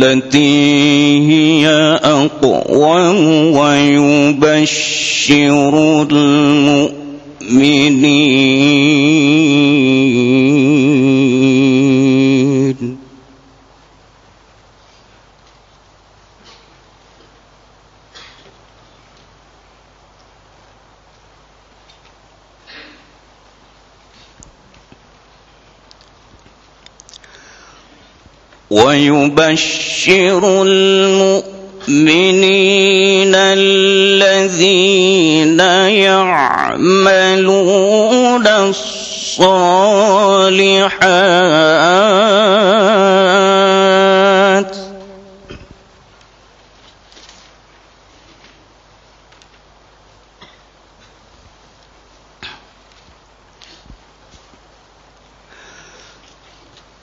للتي هي أقوم ويبشر المؤمنين. ويبشر المؤمنين الذين يعملون الصالحات.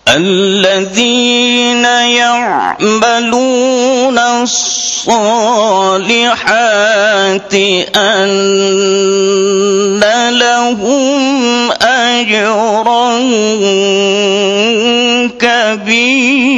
الذين يعملون الصالحات أن لهم أجرا كبيرا.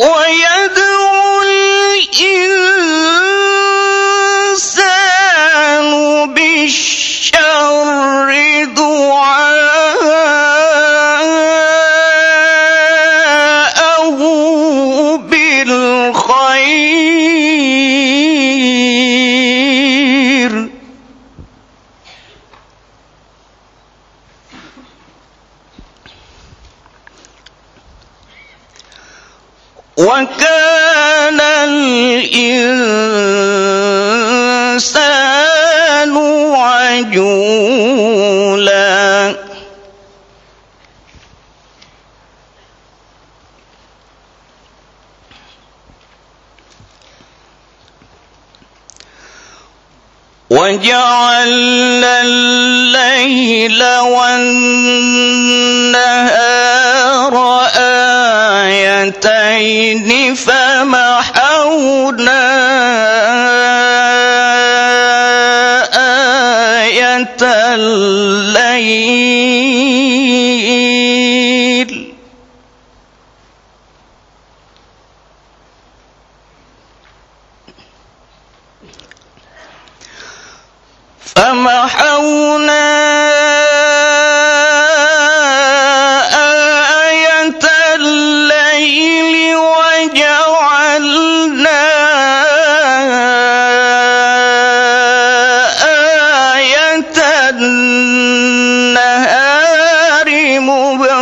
ويدعو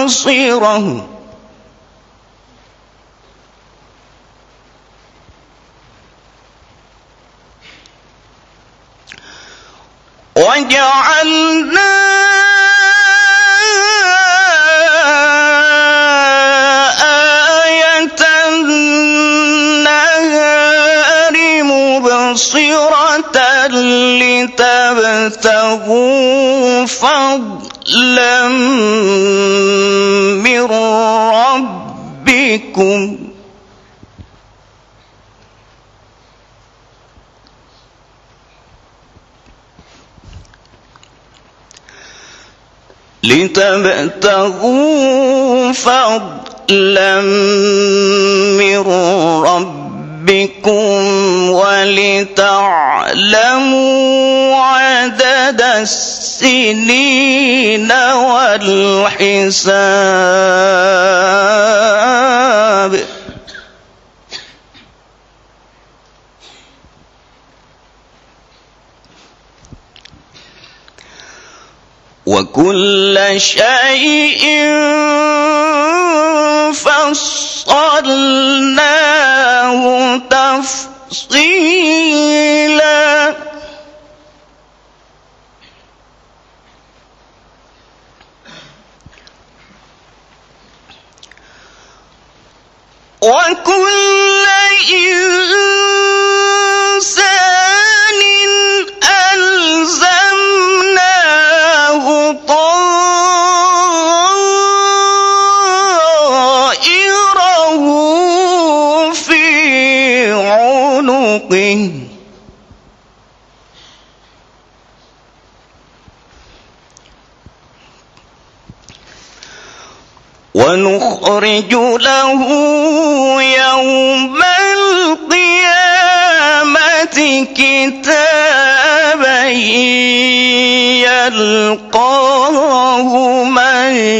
مبصرة وجعلنا آية النهار مبصرة لتبتغوا فضلا. من ربكم لتبتغوا فضلا من ربكم ولتعلموا عدد السنين والحساب. وكل شيء فصلناه تفصيلا. وكل إنسان عنقه ونخرج له يوم القيامة كتابا يلقاه منشورا.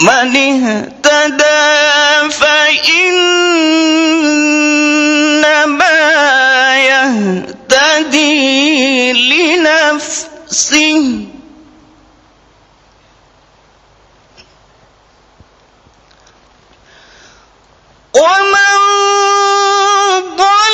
من اهتدى فإنما يهتدي لنفسه. ومن ضل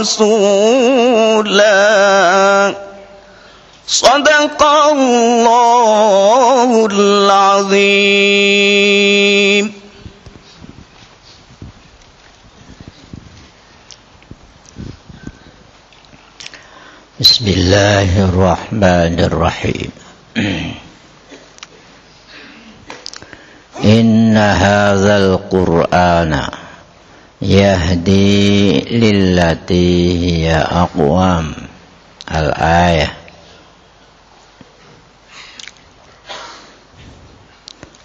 رسولا. صدق الله العظيم. بسم الله الرحمن الرحيم. إن هذا القرآن yahdi lillati hiya aqwam. Al ayah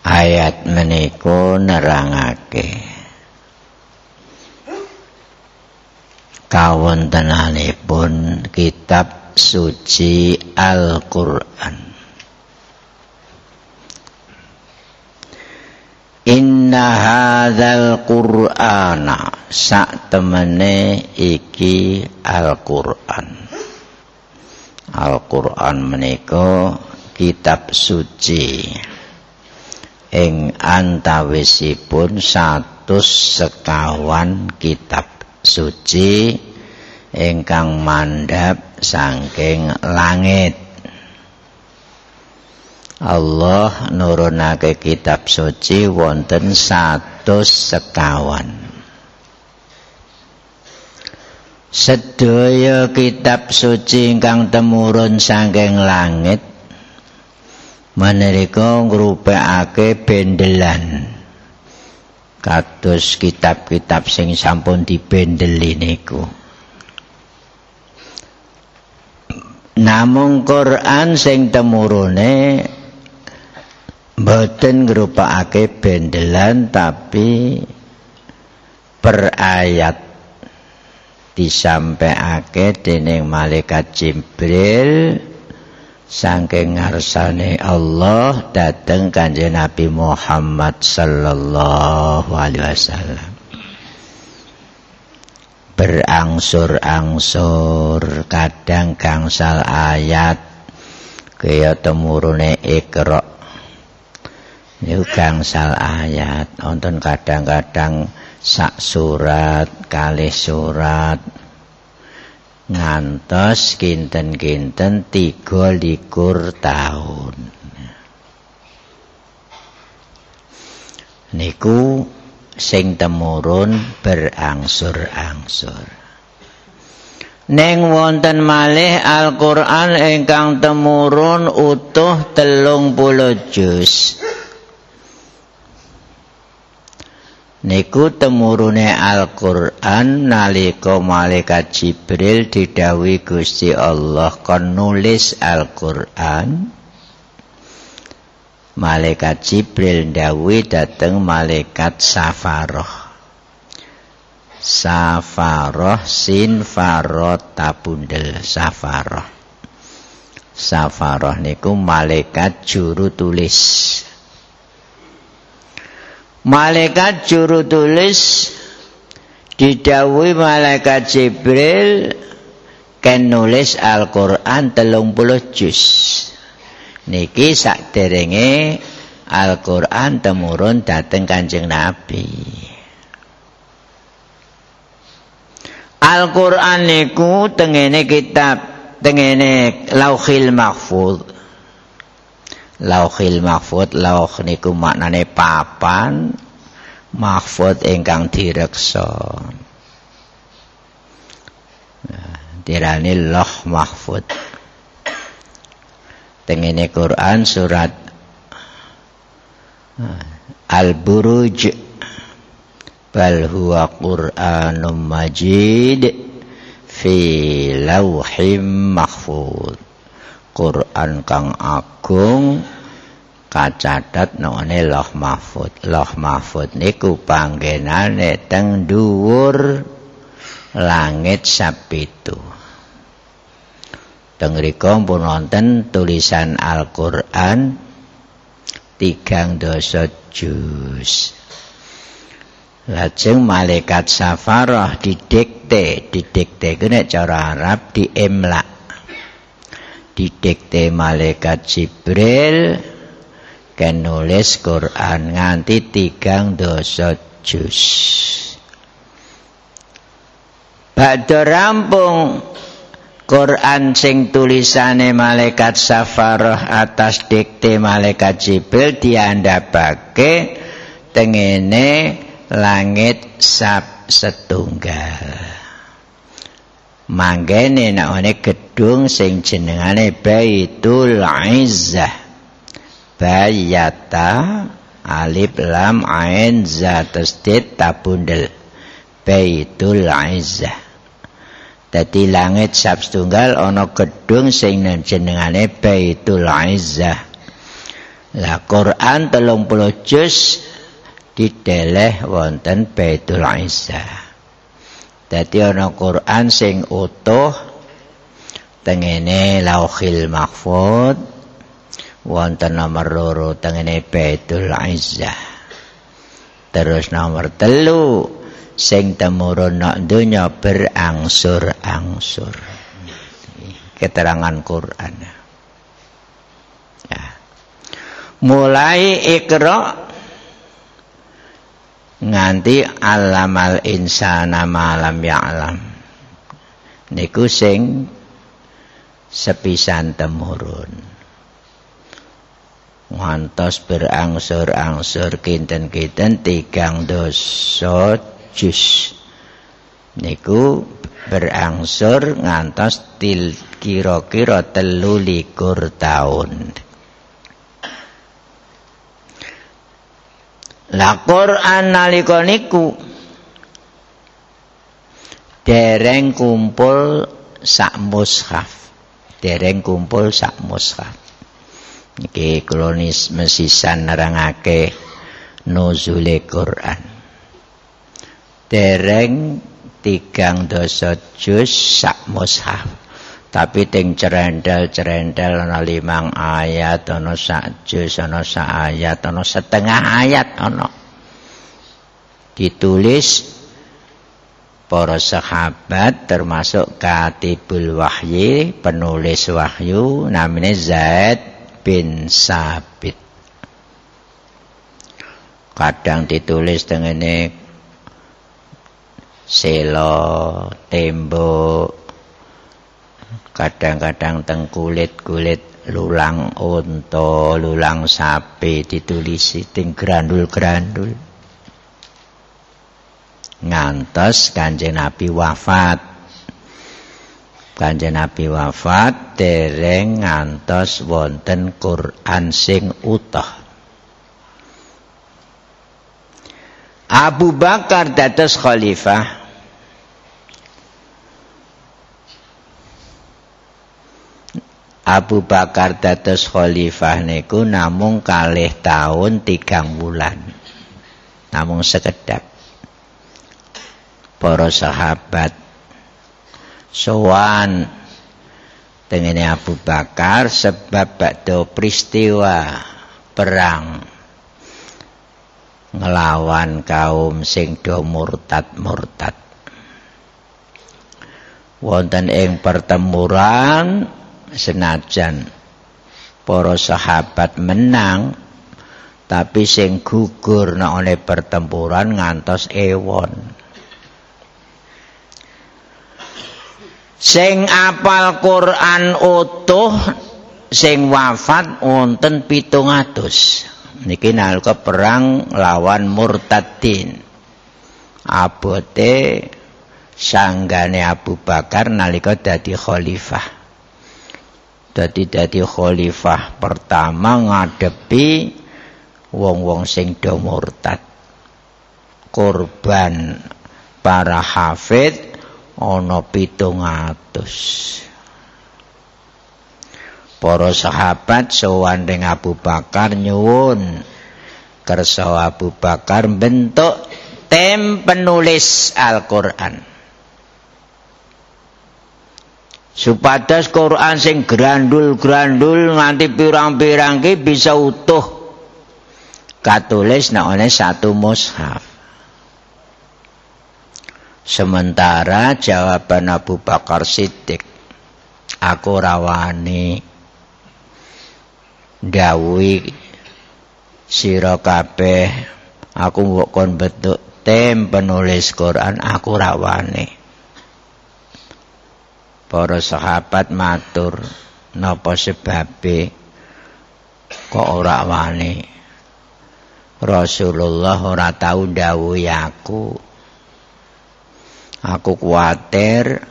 ayat meniku nerangake. Kawontenanipun kitab suci Al-Qur'an. Inna hadzal Qur'ana sak temene iki Al-Qur'an. Al-Qur'an menika kitab suci. Ing antawisipun satus sekawan kitab suci ingkang mandhap saking langit Allah nurunake kitab suci wonten satus sekawan. Sedaya kitab suci ingkang temurun saking langit menika ngrupekake bendelan kados kitab-kitab sing sampun dibendeli niku. Namung Quran sing temurune Mboten ngrupakake bendelan tapi per ayat disampaiake dening malaikat Jibril saking ngarsane Allah dateng Kanjeng Nabi Muhammad sallallahu alaihi wasallam. Berangsur-angsur kadang gangsal ayat kaya temurune ikra niku gangsal ayat. Wonten kadang-kadang sak surat kalih surat. Ngantos kinten-kinten tiga likur tahun niku sing temurun berangsur-angsur. Neng wonten malih Al-Qur'an ingkang temurun utuh telung puluh juz. Niku temurune Al-Qur'an nalika malaikat Jibril didhawuhi Gusti Allah kon nulis Al-Qur'an. Malaikat Jibril dawuhi dhateng malaikat Safaroh Safaroh sin farot tabundel Safaroh Safaroh niku malaikat juru tulis malaikat juru tulis didhawuhi malaikat Jibril ken nulis Al-Qur'an 30 juz. Niki saderenge Al-Qur'an temurun dhateng Kanjeng Nabi. Al-Qur'an niku tengene kitab tengene Lauhil Mahfuz lauhil mahfud lauh niku maknane papan mahfud ingkang direksa. Dirani loh mahfud. Tengene Quran surat Al-Buruj. Bal huwa Qur'anum Majid fi lauhim mahfud Quran kang agung kacatet none loh mahfud. Loh mahfud niku panggenane teng dhuwur langit sapitu teng rika pun wonten tulisan Al-Qur'an tigang dosa juz. Lajeng malaikat safarah didikte didikte kene cara Arab diemlak didikte malaikat Jibril kan nulis Quran nganti tigang dosa juz. Badha rampung Quran sing tulisane malaikat Safarah atas dikte malaikat Jibril diandhapake tengene langit sab setunggal manggene nek gedung sing jenengane Baitul Izzah Bayata alif lam ain za tasdid tabundel Baitul Izzah Dadi langit sab setunggal ana gedung sing jenengane Baitul Izzah. Lah Quran 30 juz dideleh wonten Baitul Izzah. Dadi ana Quran sing utuh tengene Lauhil Mahfuz wonten nomor loro tengene Baitul Izzah. Terus nomor telu sing temurun nak dunya berangsur-angsur. Keterangan Quran. Ya. Mulai ikra nganti alamal insana malam ya'lam. Niku sing sepisan temurun. Ngantos berangsur-angsur kinten-kinten tigang dosot jus niku berangsur ngantos til kira-kira telu likur tahun la Quran nalika niku dereng kumpul sak mushaf dereng kumpul sak mushaf iki klonis mesisan nerangake nuzule Quran. Dereng tigang dosa jus sak mushaf tapi ting cerendel-cerendel ana limang ayat ana sak jus ana sak ayat ana setengah ayat ana. Ditulis para sahabat termasuk katibul wahyi penulis wahyu namanya Zaid bin Sabit. Kadang ditulis dengan ini selo tembok kadang-kadang teng kulit-kulit lulang unta lulang sapi ditulisi ting grandul-grandul. Ngantos kanjeng Nabi wafat. Kanjeng Nabi wafat dereng ngantos wonten Quran sing utuh Abu Bakar dados khalifah Abu Bakar dados khalifah niku namung kalih tahun tigang bulan namung sekedap. Para sahabat. Sowan. Dengan Abu Bakar sebab bakdo peristiwa perang ngelawan kaum sing do murtad-murtad. Wonten ing pertempuran senajan para sahabat menang tapi sing gugur nek oleh pertempuran ngantos ewon. Sing apal Quran utuh sing wafat wonten 700. niki nalika perang lawan murtadin abote sanggane Abu Bakar nalika dadi khalifah dadi dadi khalifah pertama ngadepi wong-wong sing do murtad. Korban para hafid ana 700 para sahabat sowan Abu Bakar nyuwun. Kersa Abu Bakar bentuk tem penulis Al-Qur'an supados Quran sing grandul-grandul nganti pirang-pirang ki bisa utuh. Katulis nek ana satu mushaf. Sementara jawaban Abu Bakar Siddiq aku rawani dawuhi sira kabeh. Aku mbok kon bentuk tem penulis Quran aku rawane para sahabat matur napa sebabe? Kok ora wani? Rasulullah ora tau dawuhi aku. Aku kuatir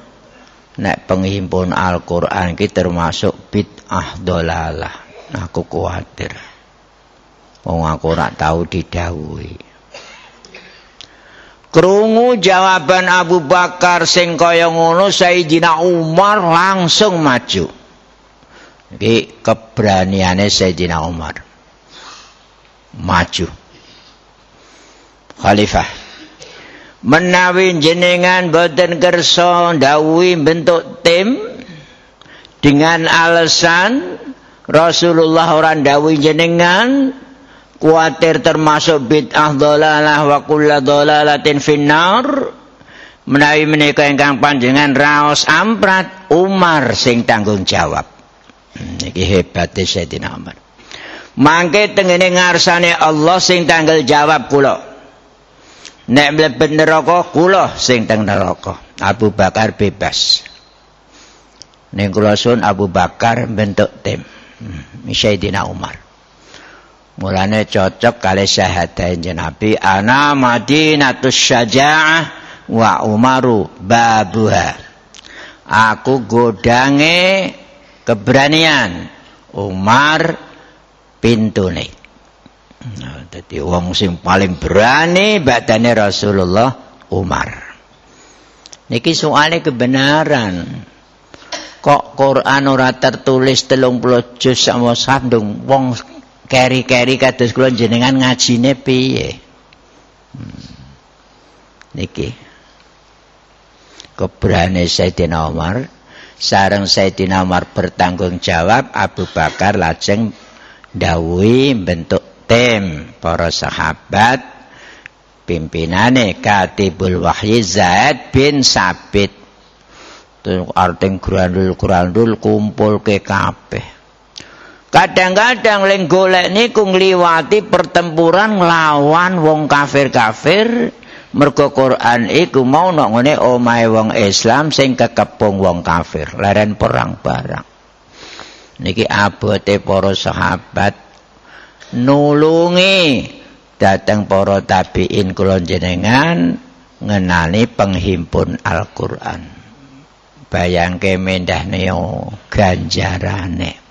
nek penghimpun Al-Qur'an iki termasuk bid'ah dolalah. Aku kuatir wong aku ora tau didhawuhi krungu jawaban Abu Bakar sing kaya ngono Sayyidina Umar langsung maju. Iki keberaniane Sayyidina Umar. Maju. Khalifah. Menawi jenengan boten kersa ndawuhi bentuk tim dengan alasan Rasulullah orang dawuhi jenengan kuatir termasuk bid'ah dhalalah wa kullu dhalalatin finnar. Menawi menika ingkang panjenengan raos amprat Umar sing tanggung jawab. Hmm, iki hebate Sayyidina Umar. Mangke tengene ngarsane Allah sing tanggal jawab kula. Nek mlebet neraka kula sing teng neraka. Abu Bakar bebas. Ning kula Abu Bakar bentuk tim. Hmm, Sayyidina Umar mulane cocok kali syahadain Nabi ana madinatus syaja'ah wa umaru babuha aku godange keberanian Umar pintune Nah, jadi wong sing paling berani badane Rasulullah Umar. Niki soalnya kebenaran. Kok Quran ora tertulis 30 juz sama sandung wong keri-keri kados kula jenengan ngajine piye? Hmm. Niki. Keberani Sayyidina Umar sareng Sayyidina Umar bertanggung jawab Abu Bakar lajeng dawuhi bentuk tim para sahabat pimpinane Katibul Wahyi Zaid bin Sabit arting grandul-grandul kumpul ke kabeh kadang-kadang ling golek niku ngliwati pertempuran nglawan wong kafir-kafir mergo Quran iku mau nok ngene omahe wong Islam sing kekepung wong kafir leren perang barang niki abote para sahabat nulungi datang para tabiin kula jenengan ngenani penghimpun Al-Qur'an. Bayangke mendah neo ganjarane.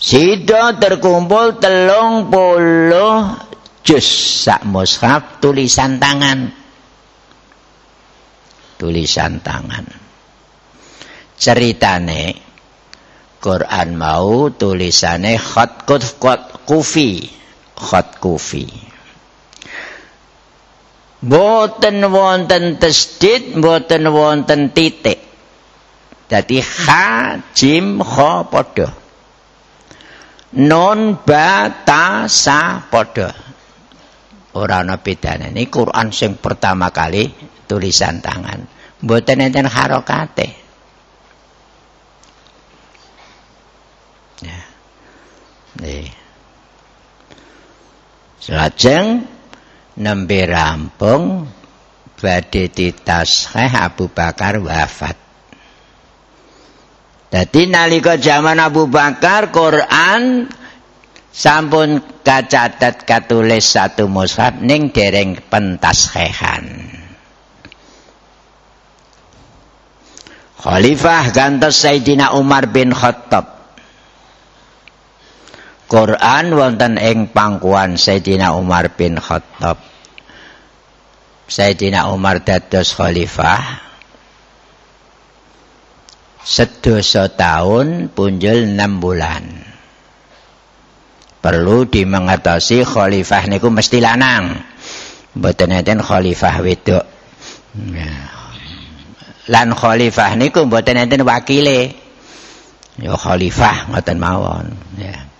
Sida terkumpul telung puluh juz. Sak mushaf tulisan tangan. Tulisan tangan. Ceritane Quran mau tulisane khat kufi. Khat kufi. Boten wonten tasdid boten wonten titik. Dadi ha jim kha padha non ba ta sa padha ora ana bedane. Ini Quran sing pertama kali tulisan tangan. Boten enten harokate. Nih. Selajeng nembe rampung badhe ditaskeh Abu Bakar wafat. Dadi nalika zaman Abu Bakar Quran sampun kacatet katulis satu mushaf ning dereng pentaskehan. Khalifah gantos Sayyidina Umar bin Khattab Quran wonten ing pangkuan Sayyidina Umar bin Khattab. Sayyidina Umar dados khalifah. Sedoso tahun punjul 6 bulan. Perlu dimengertosi khalifah niku mesti lanang. Mboten enten khalifah wedok. Lan khalifah niku mboten enten wakile. Ya khalifah ngoten mawon, ya.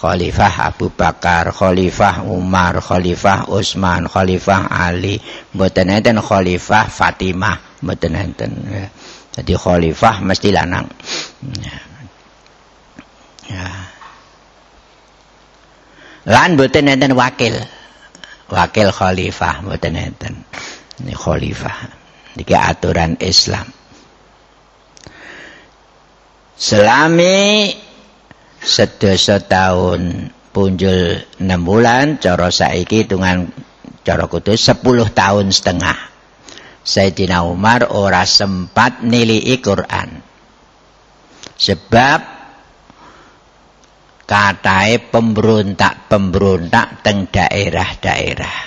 Khalifah Abu Bakar, Khalifah Umar, Khalifah Utsman, Khalifah Ali, mboten enten Khalifah Fatimah, mboten enten. Ya. Jadi khalifah mesti lanang. Ya. ya. Lan mboten enten wakil. Wakil khalifah mboten enten. Ini khalifah. Iki aturan Islam. Selami sedasa tahun punjul 6 bulan cara saiki hitungan cara kudus 10 tahun setengah Sayyidina Umar ora sempat nilai Quran sebab katai pemberontak-pemberontak teng daerah-daerah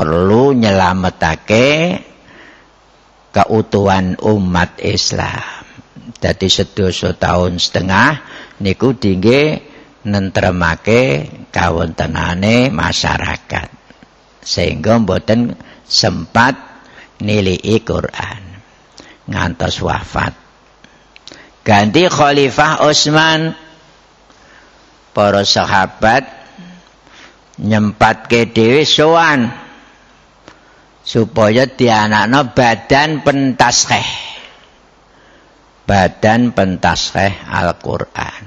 perlu nyelametake keutuhan umat Islam. Jadi sedasa tahun setengah niku dingge nentremake kawontenane masyarakat. Sehingga mboten sempat nilai Quran. Ngantos wafat. Ganti Khalifah Utsman para sahabat nyempatke dhewe sowan supaya dianakno badan pentaskeh badan pentaskeh Al-Qur'an.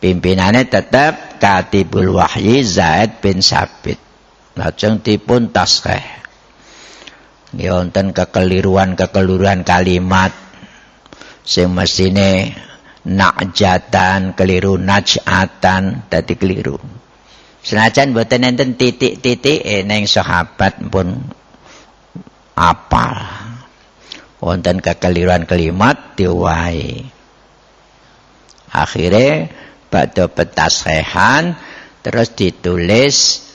Pimpinannya tetap Katibul Wahyi Zaid bin Sabit. Lajeng dipun taskeh wonten kekeliruan-kekeliruan kalimat. Sing mesine nakjatan keliru najatan dadi keliru. Senajan mboten enten titik-titik eh, ning sahabat pun apal. Wonten kekeliruan kalimat diwai akhirnya pada petasrehan terus ditulis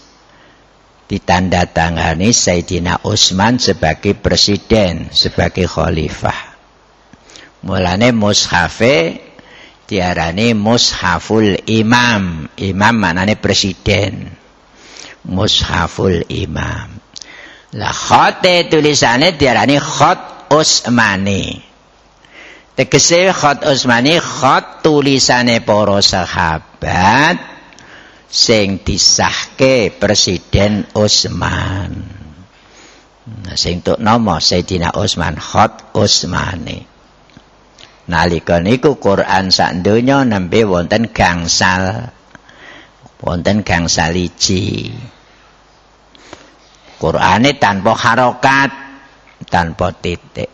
ditandatangani Sayyidina Utsman sebagai presiden sebagai khalifah. Mulane mushafe diarani mushaful imam. Imam maknane presiden. Mushaful imam. Lah khote tulisane diarani khot Utsmani. Tegese khot Utsmani khot tulisane para sahabat sing disahke Presiden Utsman. Nah, sing tuk nama Sayyidina Utsman khot Utsmani. Nalika niku Quran sak donya nembe wonten gangsal wonten gangsal iji. Qur'ane tanpa harokat, tanpa titik.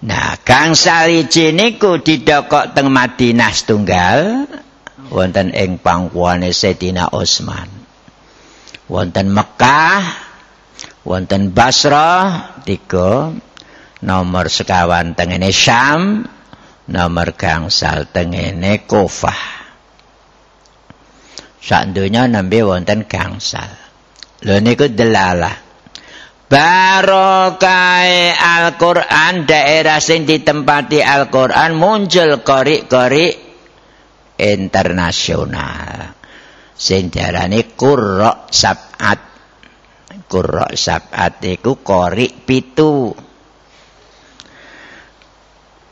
Nah, Kang Saliji niku didokok teng Madinah setunggal wonten ing pangkuane Sayyidina Utsman. Wonten Mekah, wonten Basra tiga nomor sekawan tengene Syam, nomor gangsal tengene Kufah. Sak donya nembe wonten gangsal. Lho niku delalah. Barokai Al-Qur'an daerah sing ditempati Al-Qur'an muncul kori-kori internasional. Sing diarani Qurra Sab'at. Qurra Sab'at iku kori pitu.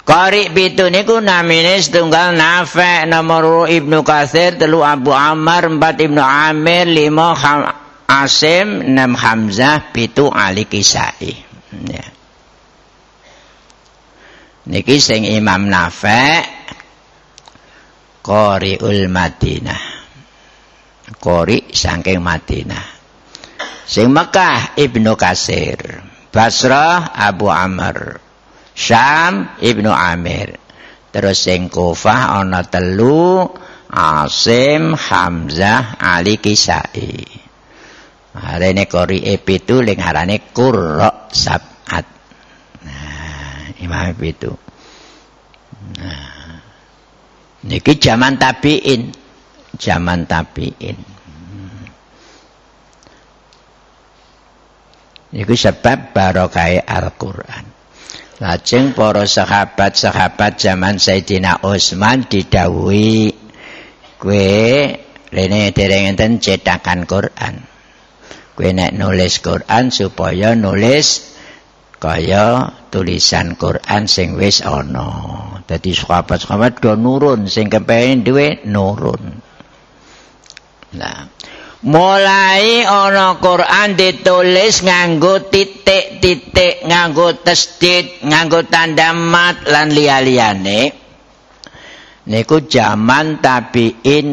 Kori pitu niku namine setunggal Nafi' nomor Ibnu Katsir, telu Abu Ammar, empat Ibnu Amir, lima Asim enam Hamzah pitu Ali Kisai. Ya. Niki sing Imam Nafi' Qoriul Madinah. Qori saking Madinah. Sing Mekah Ibnu Kasir, Basrah Abu Amr, Syam Ibnu Amir. Terus sing Kufah ana telu Asim Hamzah Ali Kisai. Arene kori epitu ling arane qurra sab'at. Nah, imam epitu. Nah. Niki zaman tabi'in. Zaman tabi'in. Niku sebab barokah Al-Qur'an. Lajeng para sahabat-sahabat zaman Sayyidina Utsman didhawuhi kowe rene dereng enten cetakan Quran. kowe nek nulis Quran supaya nulis kaya tulisan Quran sing wis ana. Dadi sahabat-sahabat do nurun sing kepengin duwe nurun. Nah, mulai ana Quran ditulis nganggo titik-titik, nganggo tasdid, nganggo tanda mat lan liya-liyane. Niku zaman tabiin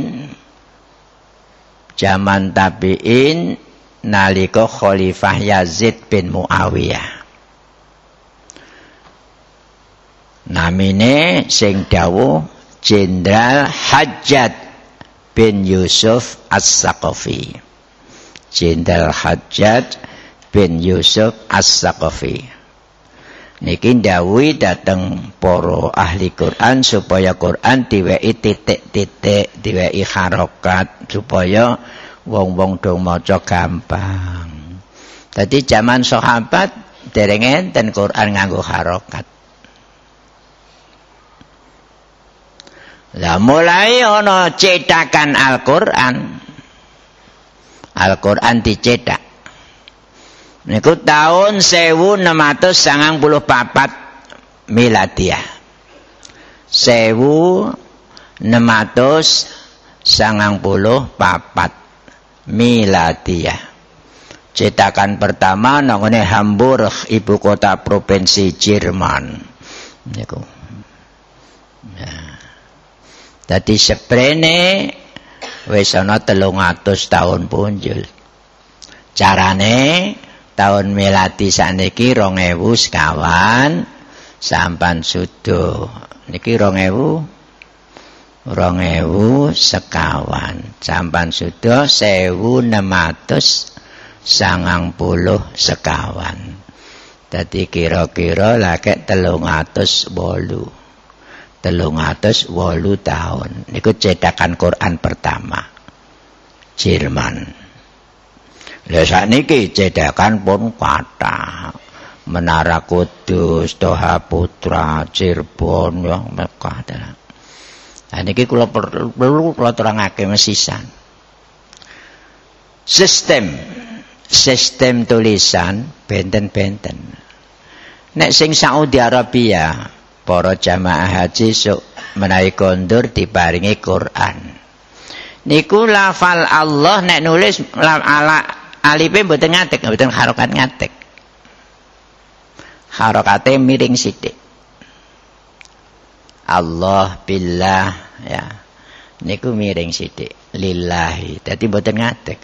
zaman tabiin nalika Khalifah Yazid bin Muawiyah. Namine sing dawuh Jenderal Hajjat bin Yusuf As-Saqafi. Jenderal Hajjat bin Yusuf As-Saqafi. Niki dawuhi dateng para ahli Quran supaya Quran diwehi titik-titik, diwehi harokat supaya wong-wong do maca gampang. Dadi zaman sahabat dereng enten Quran nganggo harokat. Lah mulai ana cetakan Al-Qur'an. Al-Qur'an dicetak. Niku tahun 1694 miladiah. 1694 miladiah. Cetakan pertama nangone Hamburg, ibu kota provinsi Jerman. Niku. Nah. Dadi seprene wis ana 300 tahun punjul. Carane tahun melati saniki 2000 sekawan sampan sudo. Niki 2000 2000 sekawan sampan sudo 1600 sangang puluh sekawan. Dadi kira-kira lagi telung atus bolu. Telung atus wolu tahun niku cetakan Quran pertama Jerman lha sakniki cetakan pun kata Menara Kudus, Toha Putra, Cirebon, yang Mekah. Nah, ini kula perlu, kula terangake mesisan. Sistem, sistem tulisan benten-benten. Nek sing Saudi Arabia, para jamaah haji sok menawi kondur diparingi Quran. Niku lafal Allah nek nulis ala alife mboten ngatek, mboten harokat ngatek. Harokate miring sithik. Allah billah ya. Niku miring sithik lillahi. Dadi mboten ngatek.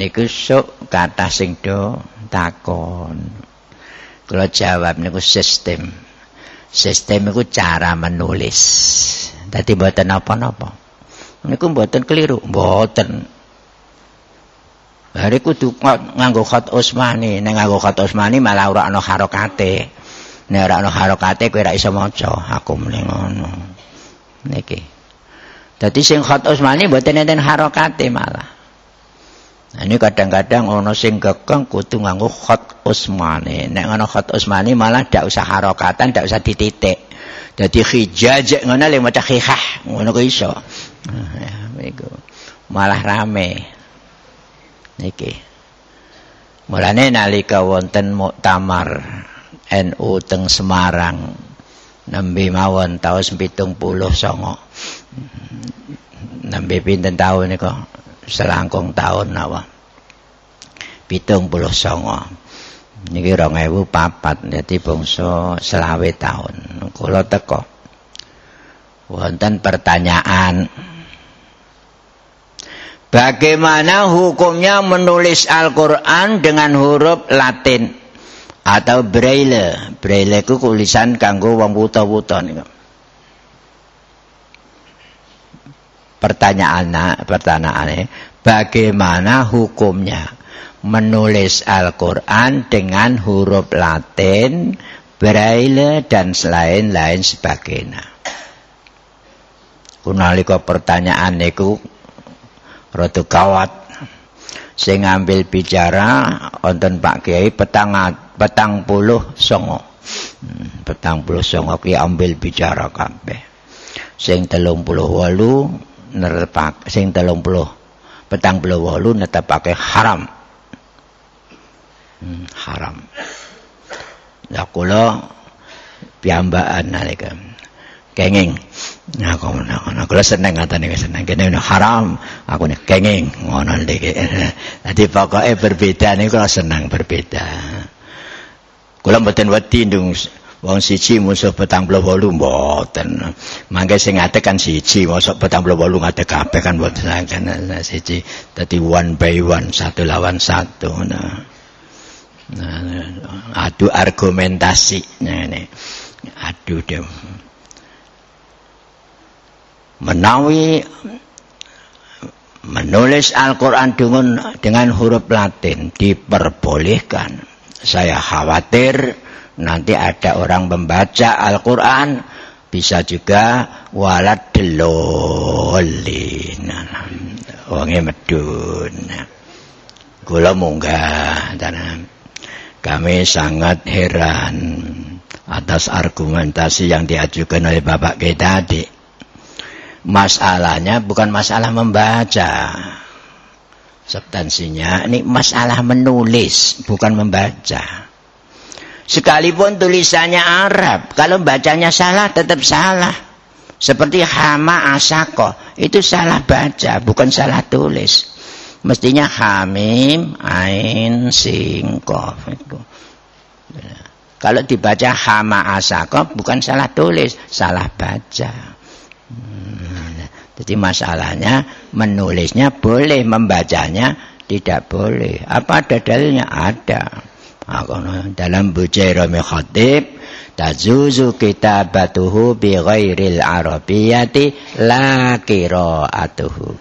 Niku sok kata sing do takon. Kula jawab niku sistem. Sistem itu cara menulis. Dadi mboten apa-apa. Niku mboten keliru. Mboten. Hari kudu nganggo khat Utsmani nek nganggo khat Utsmani malah ora ana harokate. Nek ora ana harokate kowe ora iso maca. Aku mling ngono. Niki. Dadi sing khat Utsmani mboten enten harokate malah ini kadang-kadang ono sing gekeng kudu nganggo khat Utsmani. Nek ngono khat Utsmani malah ndak usah harokatan, ndak usah dititik. Dadi khijaj ngono le maca khihah, ngono kok iso. Nah. Malah rame. Niki. Mulane nalika wonten muktamar NU teng Semarang nembe mawon taun 79. Nembe pinten taun niku? Selangkung tahun nawa pitung puluh songo ini rong ewu papat jadi bangsa selawe tahun kalau teko wonten pertanyaan. Bagaimana hukumnya menulis Al-Quran dengan huruf Latin? Atau Braille? Braille itu tulisan kanggo wong buta-buta pertanyaan pertanyaannya bagaimana hukumnya menulis Al-Qur'an dengan huruf Latin, Braille dan lain-lain sebagainya. Kunalika pertanyaan niku rada kawat sing ngambil bicara wonten Pak Kiai petang petang puluh songo. Hmm, petang puluh songo ki ambil bicara kabeh. Sing telung puluh walu nerepak sing 30 petang puluh wolu netepake haram. Hmm, haram. Lah kula piyambakan nalika kenging. Nah aku ngono kula seneng ngatane seneng. Kene haram. Aku nek kenging ngono iki dadi pokoke berbeda niku kula seneng berbeda. Kula mboten wedi ndung wong siji musuh petang puluh wolu mboten. Mangke sing ngadek kan siji musuh petang puluh wolu ngadek kabeh kan mboten. Kan siji. Dadi one by one satu lawan satu nah, nah. Adu argumentasi nah ini. Adu dem. Menawi menulis Al-Quran dengan, dengan huruf Latin diperbolehkan. Saya khawatir nanti ada orang membaca Al-Quran bisa juga walad delolin wonge medun kula munggah. Kami sangat heran atas argumentasi yang diajukan oleh Bapak kita tadi. Masalahnya bukan masalah membaca. Substansinya ini masalah menulis, bukan membaca. Sekalipun tulisannya Arab, kalau bacanya salah tetap salah. Seperti hama asako, itu salah baca, bukan salah tulis. Mestinya hamim, ain, sing, kof. Kalau dibaca hama asako, bukan salah tulis, salah baca. Hmm. Jadi masalahnya menulisnya boleh, membacanya tidak boleh. Apa ada dalilnya? Ada. Dalam Bujairami Khatib, tazuzu kitabatuhu bi ghairil arabiyati la qiraatuhu.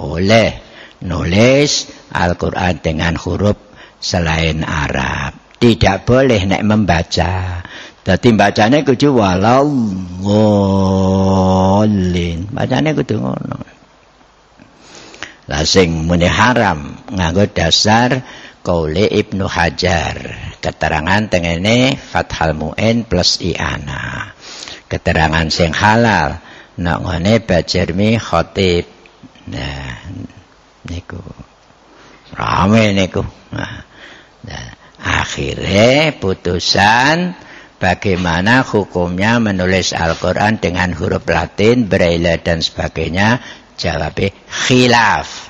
Oleh nulis Al-Qur'an dengan huruf selain Arab. Tidak boleh nek membaca. Dadi bacane kudu walallin. Bacane kudu ngono. Lah sing muni haram nganggo dasar Qauli Ibnu Hajar. Keterangan tengene Fathal Muin plus Iana. Keterangan sing halal nek ngene Bajarmi Khatib. Nah, niku. Rame niku. Nah, nah akhirnya putusan bagaimana hukumnya menulis Al-Quran dengan huruf Latin, Braille dan sebagainya? Jawabnya khilaf.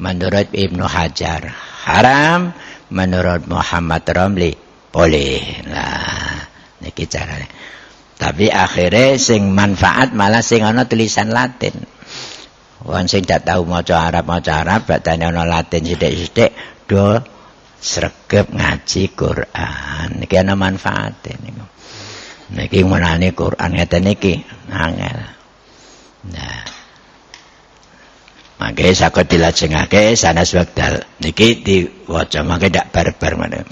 Menurut Ibnu Hajar haram, menurut Muhammad Romli boleh. Nah, ini caranya. Tapi akhirnya sing manfaat malah sing ana tulisan Latin. Wong sing dak tahu maca Arab maca Arab, batane ana Latin sithik-sithik do sregep ngaji Quran niki ana manfaate niku niki menane Quran ngeten niki angel nah mangke saged dilajengake sanes wekdal. Niki diwaca mangke ndak barbar meneh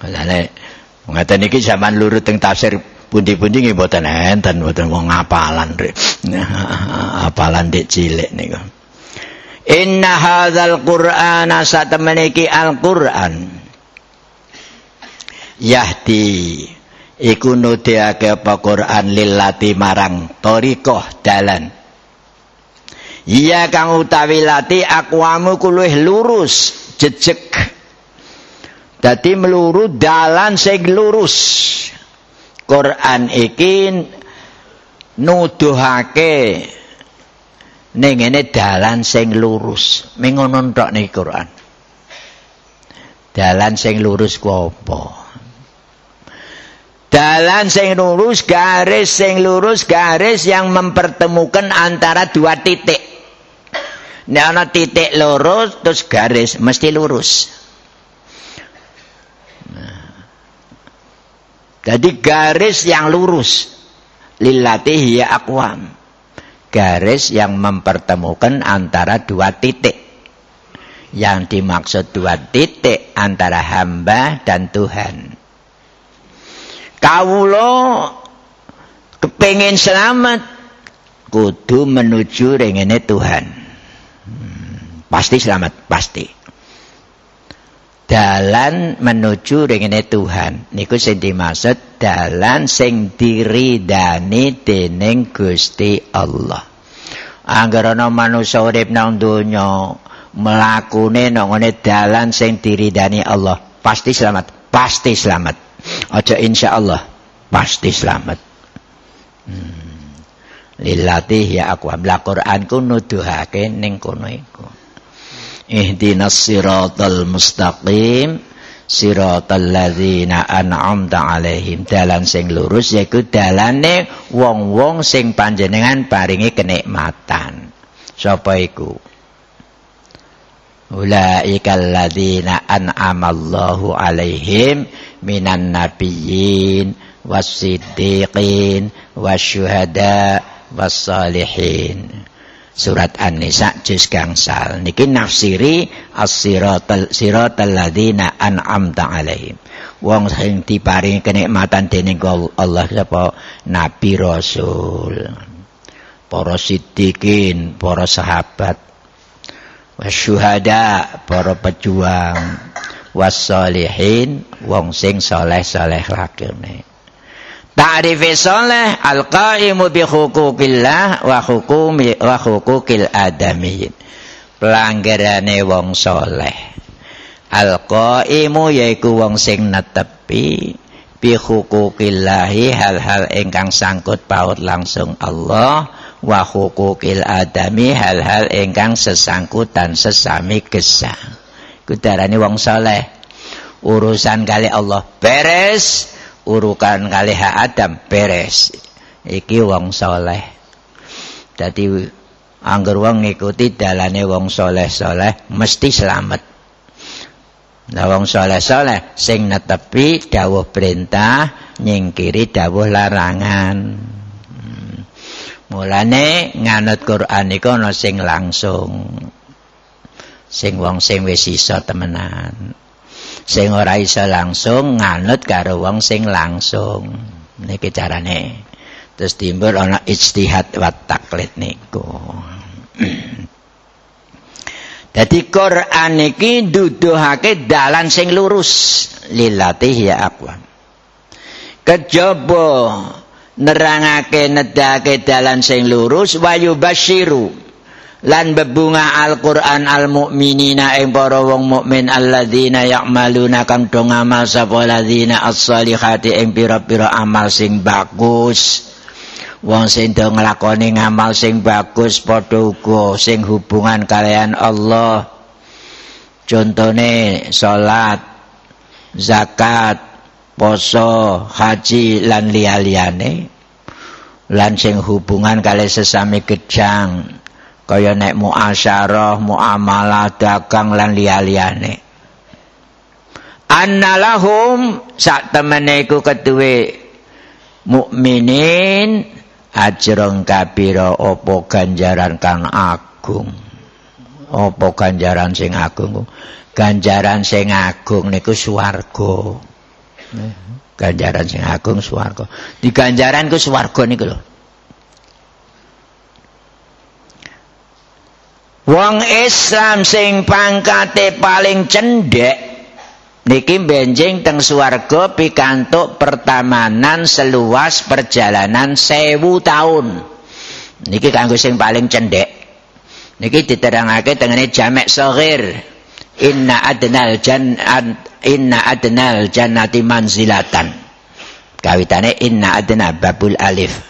Malane ngeten niki zaman lurut teng tafsir pundi-pundi nggih mboten enten mboten wong ngapalan rek apalan dik cilik niku. Inna hadzal Qur'ana satemeniki Al-Qur'an. Yahdi iku nudiake apa Qur'an lillati marang thariqah dalan Iya kang utawi lati akwamu kuluh lurus jejeg. Dadi meluru dalan sing lurus. Quran iki nuduhake ning ngene dalan sing lurus. Mengono tok ning Quran. Dalan sing lurus ku apa? Dalan sing lurus garis sing lurus garis yang mempertemukan antara dua titik nek ana titik lurus terus garis mesti lurus jadi garis yang lurus lillati ya aqwam garis yang mempertemukan antara dua titik. Yang dimaksud dua titik antara hamba dan Tuhan. Kawulo kepingin selamat kudu menuju rengene Tuhan. Pasti selamat, pasti. Dalan menuju rengene Tuhan. Niku sing dimaksud dalan sing diridani dening Gusti Allah. Angger ana manusa urip nang donya mlakune nang ngene dalan sing diridani Allah, pasti selamat, pasti selamat. Aja insyaallah pasti selamat. Hmm. Lillati ya aku amla Quran ku nuduhake ning kono iku. Ihdinas siratal mustaqim siratal ladzina an'amta alaihim dalan sing lurus yaiku dalane wong-wong sing panjenengan paringi kenikmatan. Sapa iku? Ulaikal ladzina an'amallahu alaihim minan nabiyyin was-siddiqin wasyuhada was-salihin surat An-Nisa juz gangsal. Niki nafsiri as-siratal siratal ladzina an'amta alaihim. Wong sing diparingi kenikmatan dening Allah sapa? Nabi rasul. Para siddiqin para sahabat. Wasyuhada para pejuang. Wasolihin wong sing saleh-saleh lakune Ta'rif saleh al-qaimu bi hukukillah wa hukumi wa hukukil adamiyin. Pelanggarane wong saleh. Al-qaimu yaiku wong sing netepi bi hukukillahi hal-hal ingkang sangkut paut langsung Allah wa hukukil adami hal-hal ingkang sesangkutan sesami gesang. Kudarane wong saleh. Urusan kali Allah beres, urukan kali hak Adam beres. Iki wong soleh. Jadi angger wong ngikuti dalane wong soleh-soleh mesti selamat. Nah wong soleh-soleh sing netepi dawuh perintah nyingkiri dawuh larangan. Mulane nganut Quran iku ana sing langsung. Sing wong sing wis iso temenan. Sing ora iso langsung nganut karo wong sing langsung. Niki carane. Terus timbul ana ijtihad wa taklid niku. Dadi Quran iki nduduhake dalan sing lurus. Lilatih ya aqwam. Kejaba nerangake nedake dalan sing lurus wayu basyiru lan bebunga Al-Qur'an al-mukminina ing para wong mukmin alladzina ya'maluna kang do ngamal sapa ladzina as-solihati ing pira-pira amal sing bagus. Wong sing do nglakoni ngamal sing bagus padha uga sing hubungan kalian Allah. Contone salat zakat poso haji lan liya-liyane. Lan sing hubungan kali sesami gedang kaya nek muasyarah, muamalah, dagang lan liya-liyane. Annalahum sak temene iku keduwe mukminin ajrong kabira apa ganjaran kang agung. Apa ganjaran sing agung? Ganjaran sing agung niku swarga. Ganjaran sing agung swarga. Di ganjaran ku swarga niku lho. Wong Islam sing pangkate paling cendek niki benjing teng swarga pikantuk pertamanan seluas perjalanan sewu tahun. Niki kanggo sing paling cendek. Niki diterangake tengene jamek saghir. Inna adnal jan inna adnal jannati manzilatan. Kawitane inna adna babul alif.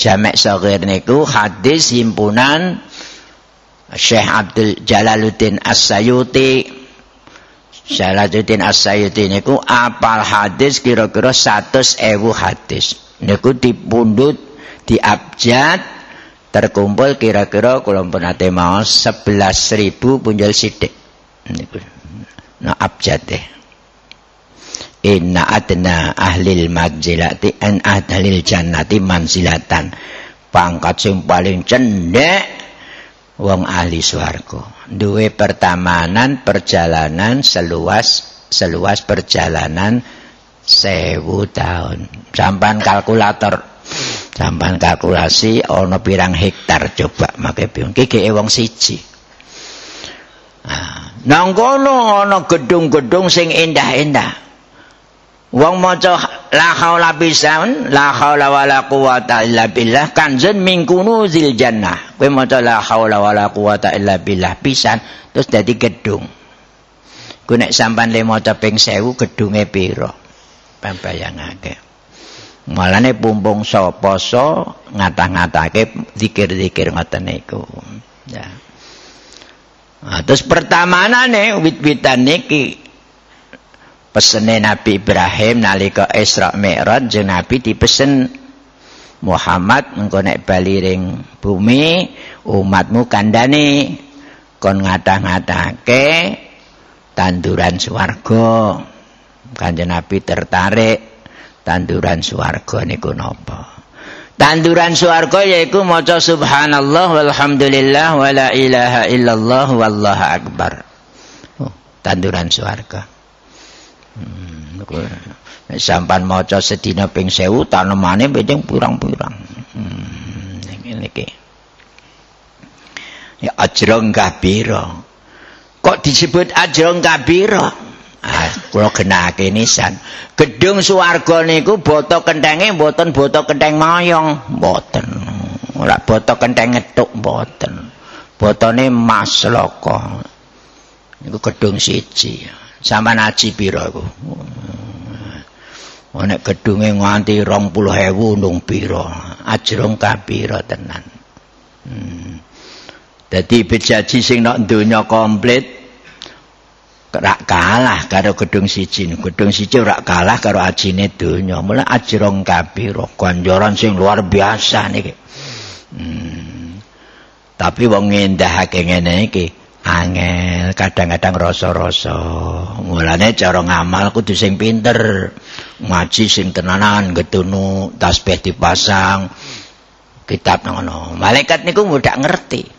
Jamek saghir niku hadis himpunan Syekh Abdul Jalaluddin As-Sayuti. Jalaluddin As-Sayuti niku apal hadis kira-kira 100.000 hadis. Niku dipundhut diabjad terkumpul kira-kira kula pun ate maos 11.000 punjul sithik. Niku. Nah abjad deh Inna adna ahlil manzilati an ahlil jannati manzilatan. Pangkat sing paling cendek wong ahli swarga. Duwe pertamanan perjalanan seluas seluas perjalanan sewu tahun sampan kalkulator. Sampan kalkulasi ana pirang hektar coba make piung iki wong siji. Nah nang kono ana gedung-gedung sing endah-endah Wong maca la haula bisan la haula wala quwata illa billah kanzun min kunuzil jannah. Kowe maca la haula wala quwata illa billah pisan terus dadi gedung. Ku nek sampean le maca ping 1000 gedunge pira? Pambayangake. Malane pumpung sapa so ngata-ngatake zikir-zikir ngoten niku. Ya. Nah, terus pertamanane wit-witan niki pesene Nabi Ibrahim nalika Isra Mi'raj jeung Nabi dipesen Muhammad engko nek bali ring bumi umatmu kandhane. Kon ngatah-ngatake tanduran swarga. Kanjeng Nabi tertarik tanduran swarga niku napa? Tanduran swarga yaiku maca subhanallah walhamdulillah wala ilaha illallah wallahu akbar. Oh, tanduran swarga Hmm, sampan maca sedina ping 1000 tanemane ping pirang-pirang. Hmm, niki. Ya ajrong kabira. kok disebut ajrong kabira ah kula genake nisan gedung swarga niku boto kentenge mboten boto kenteng mayong mboten ora boto kenteng ngetuk mboten botone mas loko niku gedung siji sama naji pira iku? Nek gedunge nganti 20.000 nung pira? Ajrong kabira tenan. Hmm. dadi bejaji sing nek donya komplit rak kalah karo gedung siji. Gedung siji rak kalah karo ajine donya. Mulai ajrong kabira ganjaran sing luar biasa niki. Hmm. tapi wong ngendahake ngene iki angel kadang-kadang rasa-rasa. Mulane cara ngamal kudu sing pinter. Ngaji sing tenanan getunu tasbih dipasang kitab ngono. Malaikat niku mudah ngerti.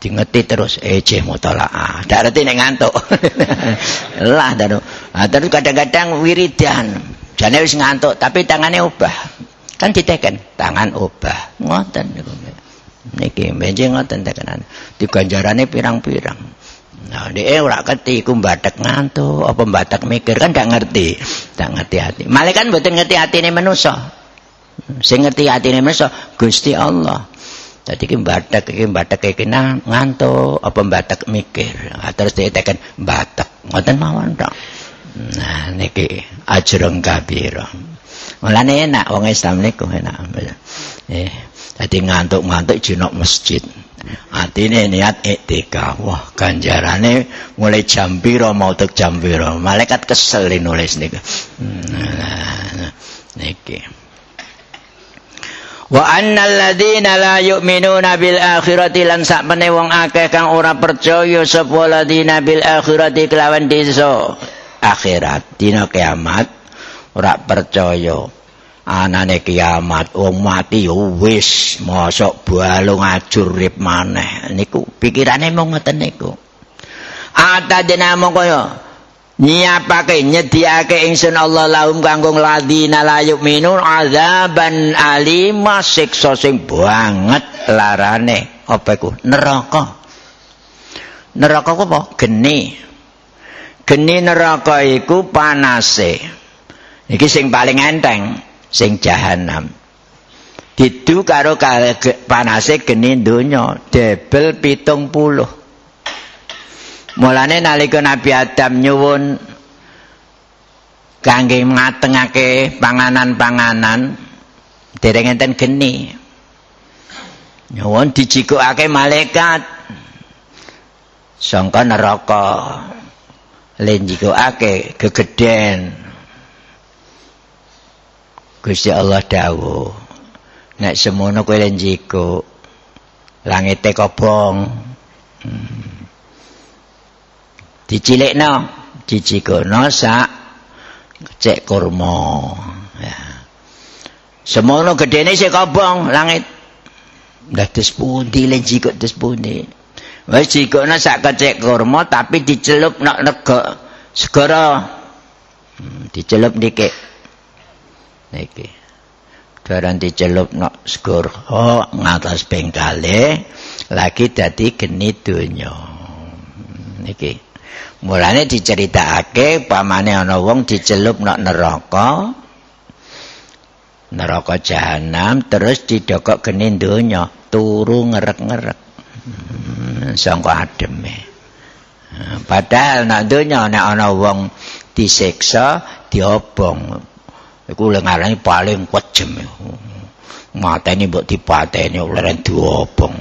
Dingeti terus eje eh, mutalaah dak ngerti nek ngantuk. Lah dan nah, terus kadang-kadang wiridan. Jane wis ngantuk tapi tangannya ubah kan diteken tangan ubah ngoten niku niki benjing ngoten tekenan. Diganjarane pirang-pirang. Nah dia ora ngerti iku badak ngantuk. Apa badak mikir kan gak ngerti. Gak ngerti hati. Malah kan mboten ngerti hatine manusa. Sing ngerti hatine manusa Gusti Allah. Jadi ki badak iki badak iki ngantuk. Apa badak mikir. Terus diteken badak ngoten mawon tok. Nah niki ajrong kabira mulane enak wong Islam niku enak. Eh Dadi ngantuk-ngantuk jenok masjid. Atine niat iktikaf. Wah, ganjarane mulai jam pira mau tek jam pira. Malaikat kesel nulis niku. Nah, niki. Wa annal ladzina la yu'minuna bil akhirati lan sakmene wong akeh kang ora percaya sapa ladzina bil akhirati kelawan desa akhirat dina kiamat ora percaya. Anane kiamat wong mati ya wis mosok balung ajur rip maneh. Niku pikirane mung ngoten niku. Ata dene mongko ya nyiapake nyediake ingsun Allah lahum kanggo ladina la yu'minun azaban alima siksa sing banget larane. Apa iku? Neraka. Neraka apa? Geni. Geni neraka iku panase. Iki sing paling enteng sing jahanam. Didu karo panase geni donya debel pitung puluh. Mulane nalika Nabi Adam nyuwun kangge ngatengake panganan-panganan dereng enten geni. Nyuwun dijikukake malaikat. Sangka neraka. Lenjikukake gegeden Gusti Allah dawuh nek semono kowe lenjiku langite kobong hmm. dicilikno dicikono sak cek kurma. Ya. Semono gedene sik kobong langit. Dados pundi lenjiku dados pundi? Wis jikono sak kecek kurma tapi dicelup nek nego segara. Hmm, dicelup dikek niki. Barang dicelup nok skor oh ngatas bengkale lagi dadi geni donya. Niki. Mulane diceritakake pamane ana wong dicelup nok neraka neraka jahanam terus didokok geni donya turu ngerek-ngerek. Hmm, sangka ademe. Padahal nak donya nek ana wong disiksa diobong iku lengarane paling kejem mateni mbok dipateni leren diobong.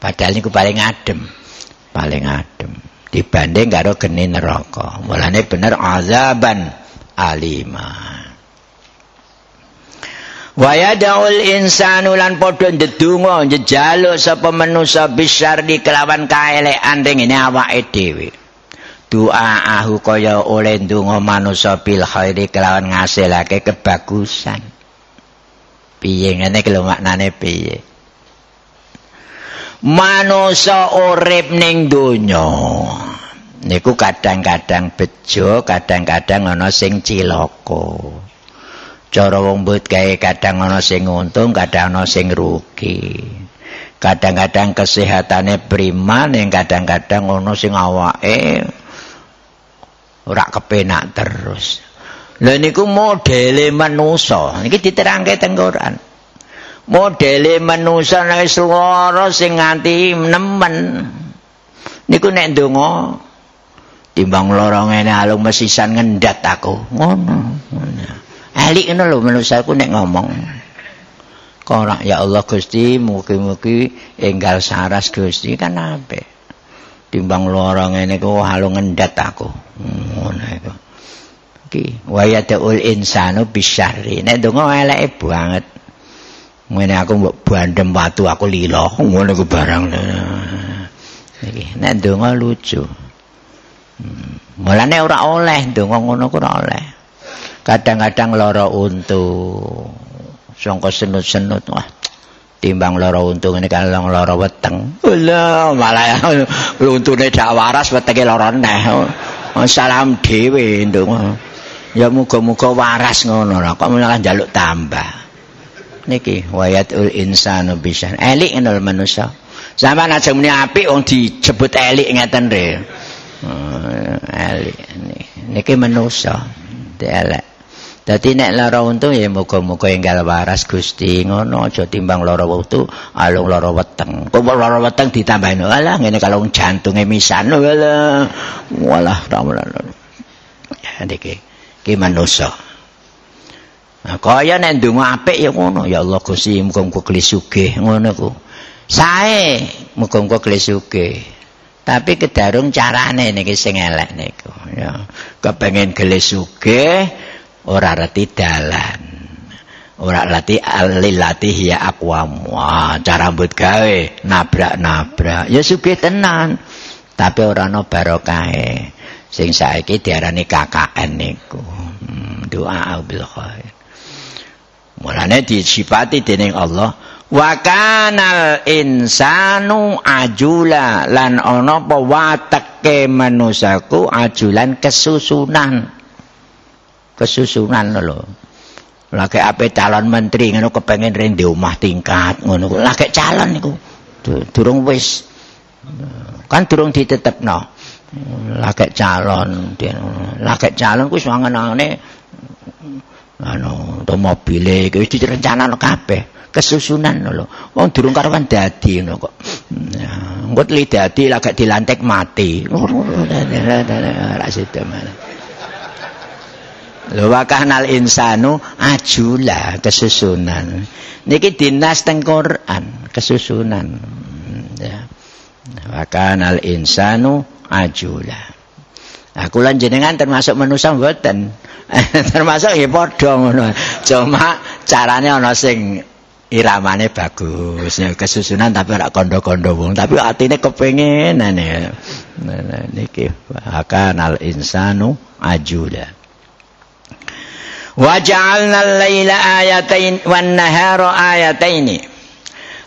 Padahal niku paling adem. Paling adem. Dibanding karo geni neraka. Mulane bener azaban alima. Waya daul insanu lan padha ndedonga njejaluk sapa manusa bisyar di kelawan kaelekan ring ini awake dhewe doa ahu kaya oleh ndonga manusa bil khairi kelawan ngasilake kebagusan. Piye ngene lho maknane piye? Manusa urip ning donya. Niku kadang-kadang bejo kadang-kadang ana sing cilaka. Cara wong mbut gawe kadang ana sing untung kadang ana sing rugi. Kadang-kadang kesehatannya prima yang kadang-kadang ono sing awake ora kepenak terus. Lha niku modele manusa. Niki diterangke teng Quran. Modele manusa nek lara sing nganti nemen. Niku nek ndonga timbang lara ngene alung mesisan ngendat aku. Ngono. Elik ngono lho manusaku nek ngomong. Kora ya Allah Gusti mugi-mugi enggal saras Gusti kan apik. Timbang lara ngene ku halu ngendat aku. Ngono iku. Iki wa yadul insanu bisyarri. Nek donga eleke banget. Ngene aku mbok bandem watu aku lilo. Ngono ku barang. Iki nek donga lucu. Hmm. Mulane ora oleh donga ngono ku ora oleh. Kadang-kadang lara untuk sangka senut-senut wah timbang lara untung ini kan lara weteng. Lha malah untune dak waras wetenge lara neh. Salam dhewe ndonga ya muga-muga waras ngono lah. Kok malah njaluk tambah? Niki wayatul insanu bisa elik ngono manusa. Sampean aja muni apik wong disebut elik ngeten re oh, elik. Niki manusa elek Dadi nek lara untu ya muga-muga enggal waras Gusti ngono aja timbang lara wektu alung lara weteng. Kok lara weteng ditambahin alah ngene kalau jantunge misan alah. Walah ramulan. Ya niki ki manusa. Nah, kaya nek ndonga apik ya ngono ya Allah Gusti muga-muga klis sugih ngono ku. Sae muga-muga klis sugih. Tapi kedarung carane niki sing elek niku ya. Kepengin gelis sugih ora reti dalan. Ora lati alilati ya aqwam wah cara mbut gawe nabrak-nabrak. Ya sugih tenan tapi ora ana barokahe. Sing saiki diarani KKN niku. Hmm, doa bil khair. Mulane disifati dening Allah wa kanal insanu ajula lan ana apa wateke manusaku ajulan kesusunan kesusunan lho. Lagi apa calon menteri ngono kepengen rendi omah tingkat ngono lagi calon niku. Durung wis kan durung ditetepno. Lagi calon, lagi calon kuwi sangane anu to mobile iki direncanakno kabeh. kesusunan lho. Wong durung karuan dadi ngono kok. Engko li dadi lagi dilantik mati. Ora malah. Lho wakanal insanu ajula kesusunan. Niki dinas teng Quran kesusunan. Ya. Wakanal insanu ajula. Aku lan jenengan termasuk manusia mboten. termasuk ya padha ngono. Cuma carane ana sing iramane bagus ya kesusunan tapi ora kondo-kondo wong tapi atine kepengin ane niki wakanal insanu ajula wa ja'alna laila ayatain wan nahara ayataini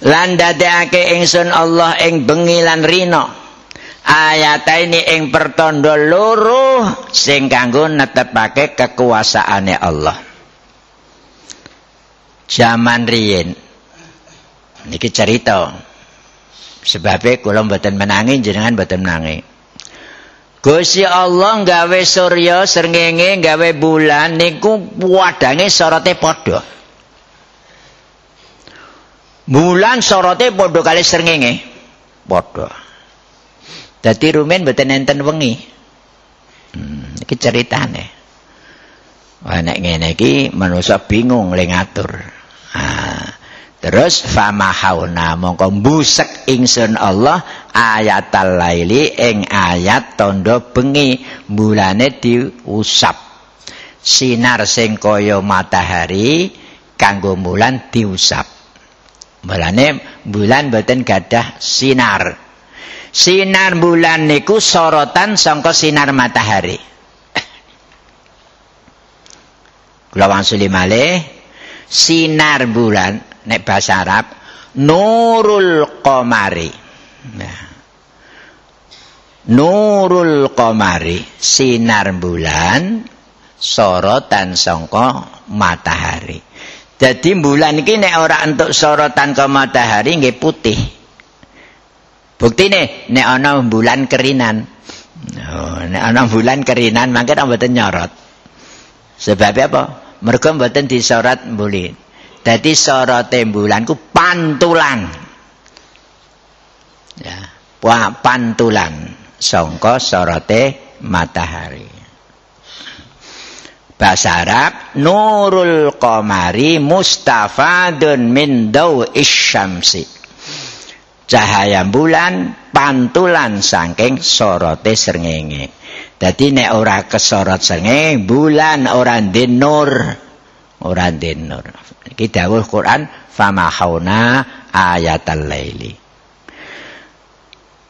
lan dadekake ingsun Allah ing bengi lan rina. Ayataini ing pertanda loro sing kanggo netepake kekuasaane Allah. Zaman riyin niki cerita. Sebabnya kula mboten menangi jenengan mboten menangi Gusti Allah gawe surya srengenge gawe bulan niku wadange sorote padha. Bulan sorote padha kali srengenge padha. Dadi rumen mboten enten wengi. Hmm, iki ceritane. Wah nek ngene iki manusa bingung ngatur. Ah, Terus famahauna mongko mbusek ingsun Allah ayatal laili ing ayat tondo bengi bulane diusap. Sinar sing kaya matahari kanggo bulan diusap. Mulane bulan boten gadah sinar. Sinar bulan niku sorotan sangka sinar matahari. Kula wangsuli malih sinar bulan nek bahasa Arab nurul qamari. Nah. Nurul qamari sinar bulan sorotan sangka matahari. Jadi bulan iki nek ora entuk sorotan ke matahari nggih putih. Buktine nek ana bulan kerinan. Oh, nek ana bulan kerinan mangke mboten nyorot. Sebab apa mergo mboten disorot bulan dadi sorote bulan ku pantulan. Ya pantulan. Sangka sorote matahari. Bahasa Arab nurul qamari mustafadun min daw'is syamsi. Cahaya bulan pantulan saking sorote srengenge dadi nek ora kesorot srengenge bulan ora nur. Ora nur. Iki dawuh Quran famahuna ayatal laili.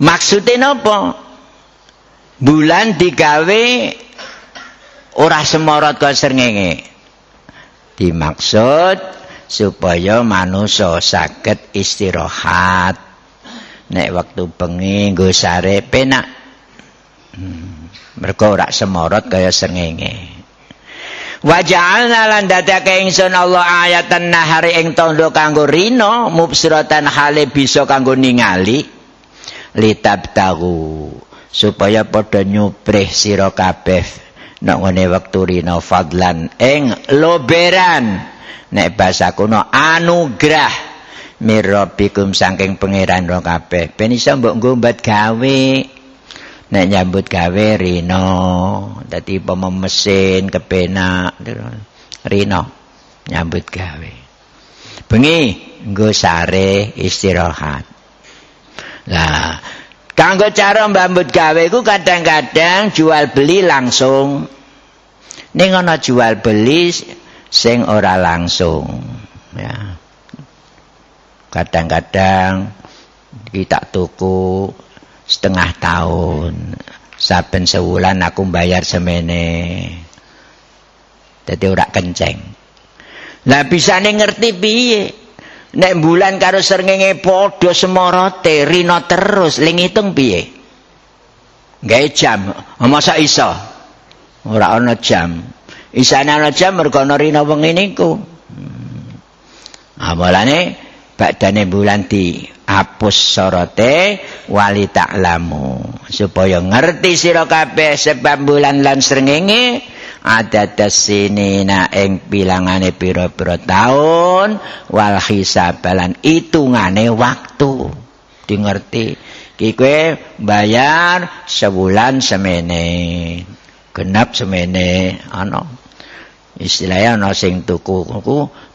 Maksudnya napa? Bulan digawe ora semorot kok srengenge dimaksud supaya manusa saged istirahat. Nek waktu bengi nggo sare penak. Hmm. Mergo ora semorot kaya srengenge. Wa ja'alna lan dadake ingsun Allah ayatan nahari ing tondo kanggo rino mubsiratan hale bisa kanggo ningali. Litabtahu supaya padha nyuprih sira kabeh nek ngene wektu rina fadlan ing loberan. Nek basa kuno anugrah mirabikum saking pangeran kabeh. Ben iso mbok ngombat gawe nek nyambut gawe rina dadi pemesin kepenak rina nyambut gawe bengi nggo sare istirahat lah Kanggo cara mbambut gawe ku kadang-kadang jual beli langsung. Ning ana jual beli sing ora langsung, ya. Kadang-kadang kita tuku setengah tahun. Saben sebulan aku bayar semene. Dadi ora kenceng. Lah bisane ngerti piye? nek bulan karo srengenge padha semorote rina terus ling ngitung piye gawe jam masa iso ora ana jam isane ana jam mergo ana rina wengi niku hmm. Badane bulan di apus sorote wali ta'lamu supaya ngerti sira kabeh sebab bulan lan srengenge ada na ing bilangane pira-pira taun wal hisabalan itungane waktu. Di ngerti ki kowe bayar sebulan semene. Genap semene ana istilahnya ana sing tuku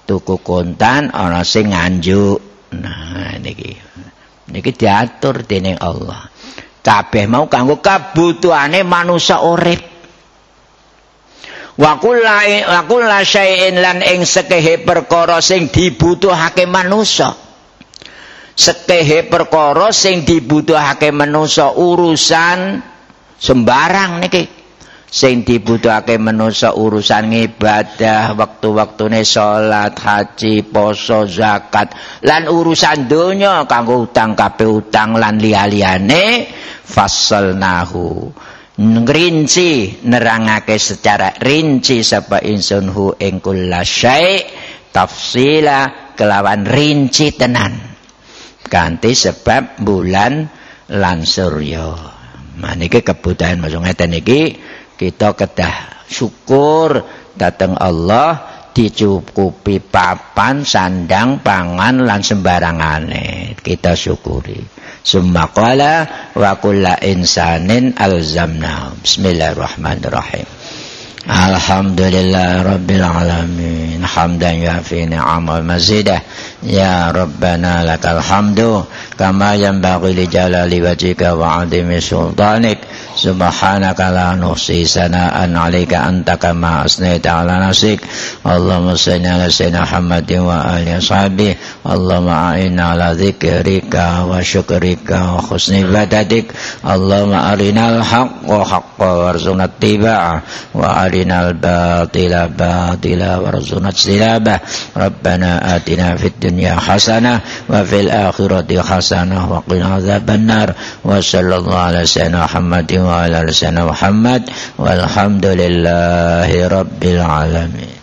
tuku kontan ana sing nganjuk. Nah niki. Niki diatur dening Allah. Kabeh mau kanggo kabutuhane manusa urip. Wa kulla syai'in lan ing sekehe perkara sing dibutuhake manusa. Sekehe perkara sing dibutuhake manusa urusan sembarang niki sing dibutuhake manusa urusan ibadah waktu-waktune salat haji poso zakat. Lan urusan donya kanggo utang kabeh utang lan liya-liyane fassalnahu ngrinci nerangake secara rinci sapa insun hu ing kullasyai tafsila kelawan rinci tenan. Ganti sebab bulan lan surya. Maniki kebutuhan masuk ngeten iki kita kedah syukur dateng Allah dicukupi papan sandang pangan lan sembarangane kita syukuri Summa qala wa kullu insanin alzamna. Bismillahirrahmanirrahim. Alhamdulillah rabbil alamin. Hamdan yafi ni'ama mazidah. يا ربنا لك الحمد كما ينبغي لجلال وجهك وعظيم سلطانك سبحانك لا نحصي ثناء عليك أنت كما أثنيت على نفسك اللهم صل على سيدنا محمد وآل صحابه اللهم أعنا على ذكرك وشكرك وحسن عبادتك اللهم أرنا الحق وحق وارزقنا اتباعه وأرنا الباطل باطلا وارزقنا اجتنابه ربنا آتنا في الدنيا الدنيا حسنة وفي الآخرة حسنة وقنا عذاب النار وصلى الله على سيدنا محمد وعلى سيدنا محمد والحمد لله رب العالمين